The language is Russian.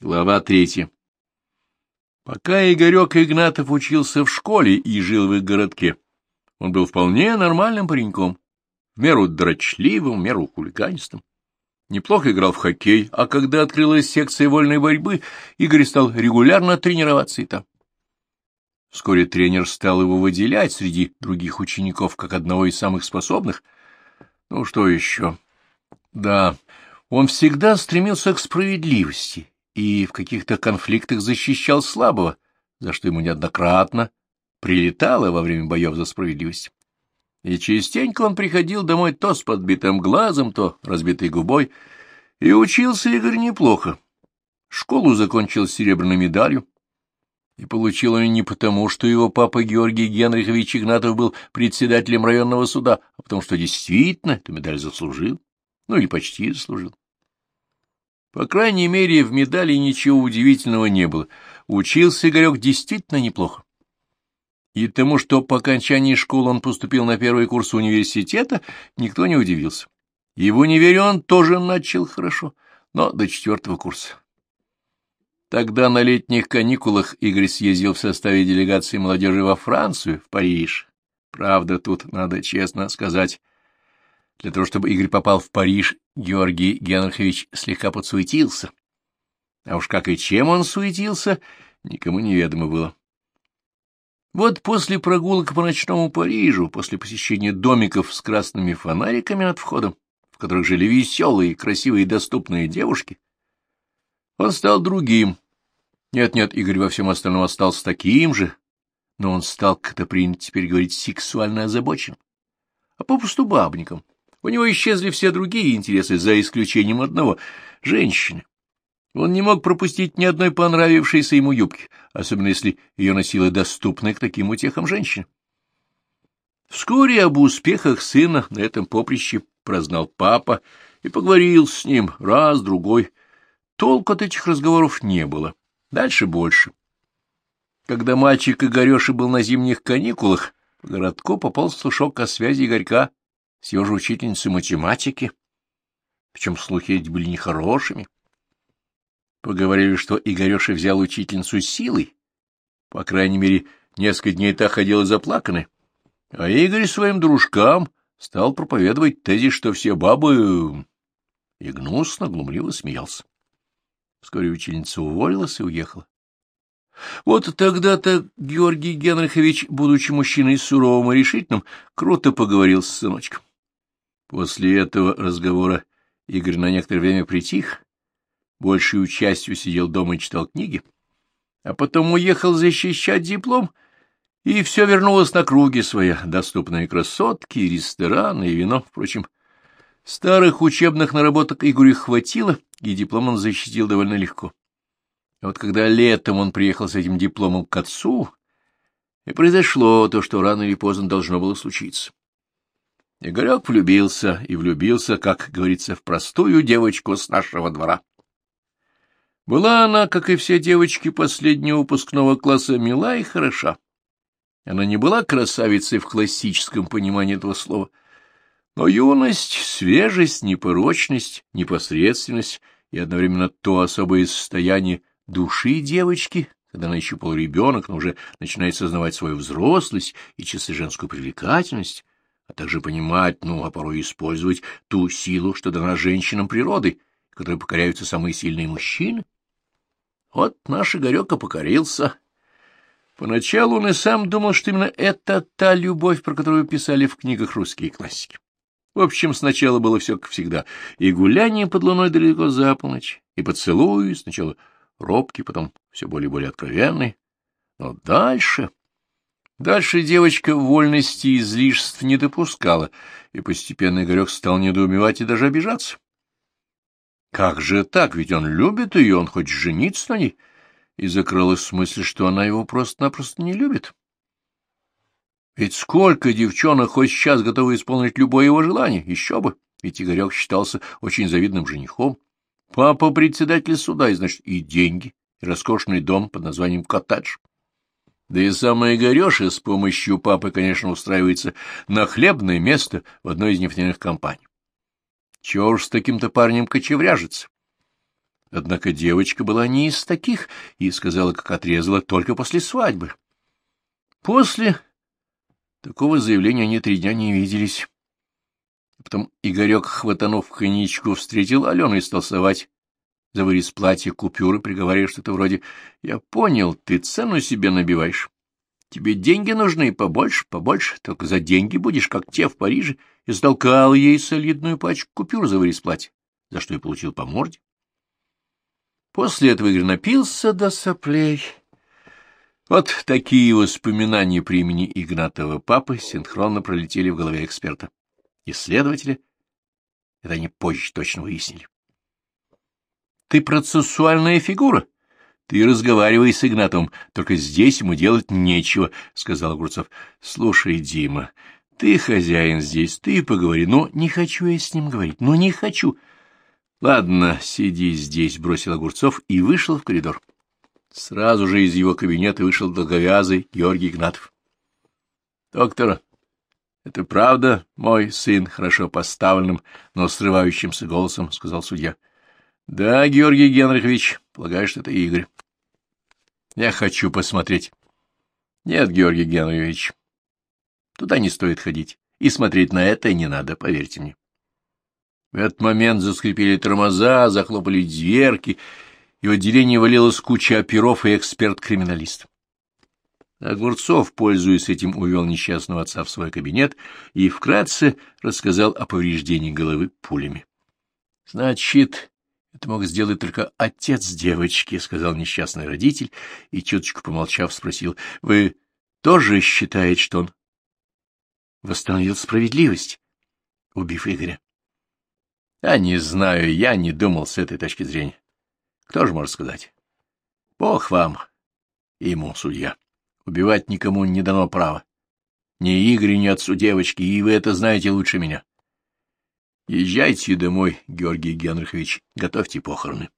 Глава третья. Пока Игорек Игнатов учился в школе и жил в их городке, он был вполне нормальным пареньком, в меру дрочливым, в меру хулиганистым. Неплохо играл в хоккей, а когда открылась секция вольной борьбы, Игорь стал регулярно тренироваться и там. Вскоре тренер стал его выделять среди других учеников как одного из самых способных. Ну, что еще? Да, он всегда стремился к справедливости и в каких-то конфликтах защищал слабого, за что ему неоднократно прилетало во время боев за справедливость. И частенько он приходил домой то с подбитым глазом, то разбитой губой, и учился Игорь неплохо. Школу закончил серебряной медалью, и получил он не потому, что его папа Георгий Генрихович Игнатов был председателем районного суда, а потому что действительно эту медаль заслужил, ну или почти заслужил. По крайней мере, в медали ничего удивительного не было. Учился Игорек действительно неплохо. И тому, что по окончании школы он поступил на первый курс университета, никто не удивился. И в универе он тоже начал хорошо, но до четвертого курса. Тогда на летних каникулах Игорь съездил в составе делегации молодежи во Францию, в Париж. Правда, тут надо честно сказать, для того, чтобы Игорь попал в Париж, Георгий Генрихович слегка подсуетился. А уж как и чем он суетился, никому неведомо было. Вот после прогулок по ночному Парижу, после посещения домиков с красными фонариками над входом, в которых жили веселые, красивые и доступные девушки, он стал другим. Нет-нет, Игорь во всем остальном остался таким же, но он стал, как это принято теперь говорить, сексуально озабочен, а попусту бабником. У него исчезли все другие интересы, за исключением одного — женщины. Он не мог пропустить ни одной понравившейся ему юбки, особенно если ее носила доступная к таким утехам женщина. Вскоре об успехах сына на этом поприще прознал папа и поговорил с ним раз-другой. Толку от этих разговоров не было. Дальше больше. Когда мальчик Игореши был на зимних каникулах, в городку попал слушок о связи Игорька его же учительницей математики, причем слухи эти были нехорошими. Поговорили, что Игореша взял учительницу силой, по крайней мере, несколько дней так ходила заплаканная, а Игорь своим дружкам стал проповедовать тезис, что все бабы... И гнусно, глумливо смеялся. Вскоре ученица уволилась и уехала. Вот тогда-то Георгий Генрихович, будучи мужчиной суровым и решительным, круто поговорил с сыночком. После этого разговора Игорь на некоторое время притих, большей частью сидел дома и читал книги, а потом уехал защищать диплом, и все вернулось на круги свои, доступные красотки, рестораны и вино, впрочем. Старых учебных наработок Игорю хватило, и диплом он защитил довольно легко. А вот когда летом он приехал с этим дипломом к отцу, и произошло то, что рано или поздно должно было случиться. Игорек влюбился, и влюбился, как говорится, в простую девочку с нашего двора. Была она, как и все девочки последнего выпускного класса, мила и хороша. Она не была красавицей в классическом понимании этого слова, но юность, свежесть, непорочность, непосредственность и одновременно то особое состояние души девочки, когда она еще полуребенок, но уже начинает сознавать свою взрослость и часы женскую привлекательность, а также понимать, ну, а порой использовать ту силу, что дана женщинам природы, которой покоряются самые сильные мужчины. Вот наш Игорек покорился. Поначалу он и сам думал, что именно это та любовь, про которую писали в книгах русские классики. В общем, сначала было все как всегда, и гуляние под луной далеко за полночь, и поцелуи, сначала робкий, потом все более и более откровенный. Но дальше... Дальше девочка вольности и излишеств не допускала, и постепенно Игорек стал недоумевать и даже обижаться. Как же так? Ведь он любит ее, он хочет жениться на ней. И закралась мысль, что она его просто-напросто не любит. Ведь сколько девчонок хоть сейчас готовы исполнить любое его желание, еще бы. Ведь Игорек считался очень завидным женихом. Папа председатель суда, и, значит, и деньги, и роскошный дом под названием «Коттедж». Да и самая Игореша с помощью папы, конечно, устраивается на хлебное место в одной из нефтяных компаний. Чего уж с таким-то парнем кочевряжется? Однако девочка была не из таких и сказала, как отрезала, только после свадьбы. После такого заявления они три дня не виделись. Потом Игорек, хватанув коньячку, встретил Алену и стал совать за вырез платья купюры, приговаривая что-то вроде «Я понял, ты цену себе набиваешь. Тебе деньги нужны побольше, побольше, только за деньги будешь, как те в Париже». И столкал ей солидную пачку купюр за вырез платья, за что и получил по морде. После этого Игорь напился до соплей. Вот такие воспоминания при имени Игнатова папы синхронно пролетели в голове эксперта. Исследователи это они позже точно выяснили. Ты процессуальная фигура. Ты разговаривай с Игнатом, только здесь ему делать нечего, — сказал Огурцов. — Слушай, Дима, ты хозяин здесь, ты поговори. Но не хочу я с ним говорить, но не хочу. Ладно, сиди здесь, — бросил Огурцов и вышел в коридор. Сразу же из его кабинета вышел долговязый Георгий Игнатов. — Доктор, это правда, мой сын, хорошо поставленным, но срывающимся голосом, — сказал судья. — Да, Георгий Генрихович, полагаю, что это Игорь. — Я хочу посмотреть. — Нет, Георгий Генрихович, туда не стоит ходить, и смотреть на это не надо, поверьте мне. В этот момент заскрипели тормоза, захлопали дверки, и в отделении валилась куча оперов и эксперт-криминалист. Огурцов, пользуясь этим, увел несчастного отца в свой кабинет и вкратце рассказал о повреждении головы пулями. — Значит, это мог сделать только отец девочки, — сказал несчастный родитель, и, чуточку помолчав, спросил, — Вы тоже считаете, что он восстановил справедливость, убив Игоря? Я не знаю, я не думал с этой точки зрения. Кто же может сказать? Бог вам и ему, судья. Убивать никому не дано права. Ни Игорю, ни отцу девочки, и вы это знаете лучше меня. Езжайте домой, Георгий Генрихович, готовьте похороны.